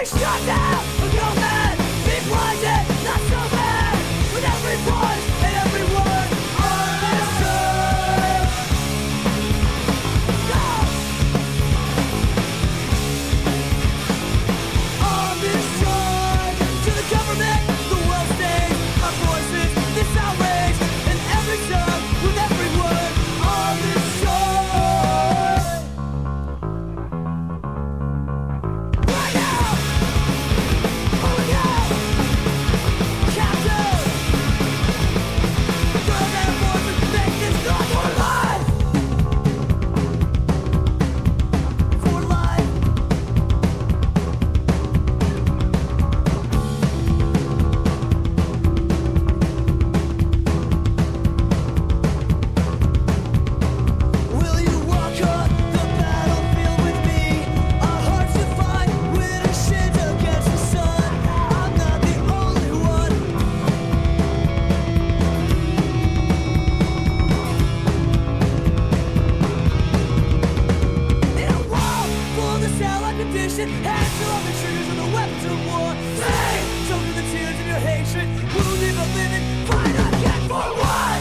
be shut down. Hands all the triggers of the weapons of war the tears your hatred. Wounded but living. Fight again for what?